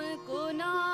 को ना